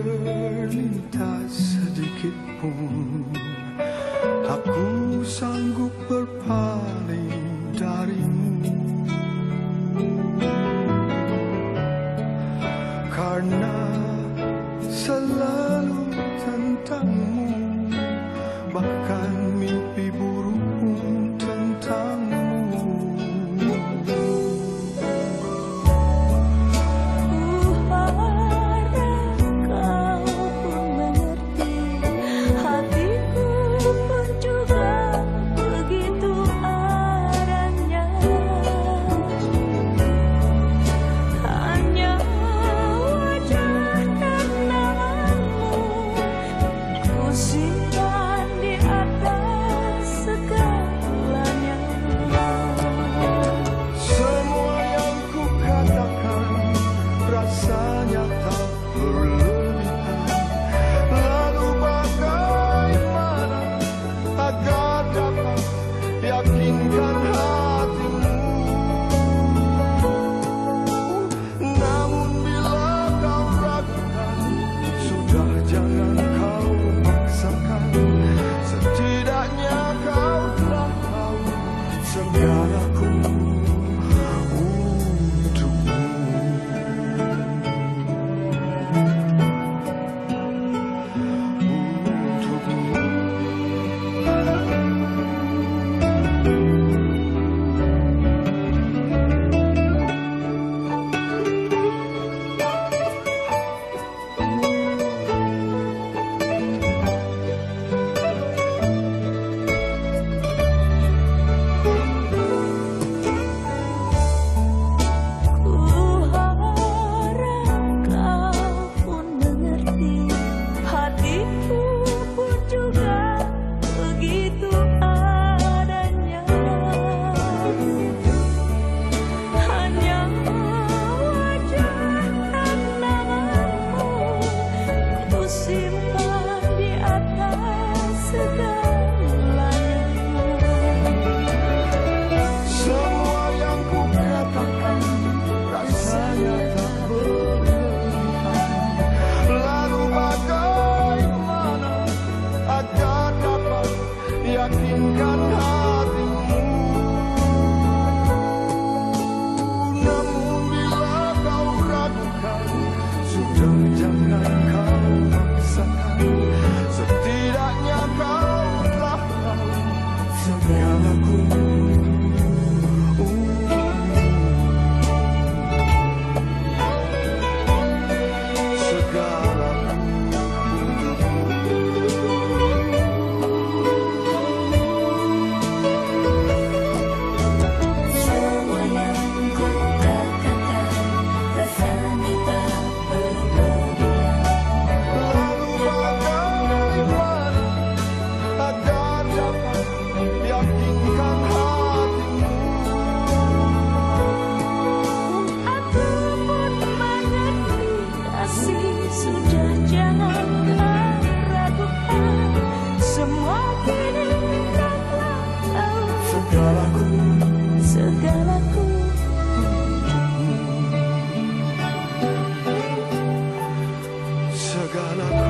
berminta sedikit pun Aku sanggup berpaling darimu. Karena selalu tentangmu Bahkan segalaku segalaku. Segalaku.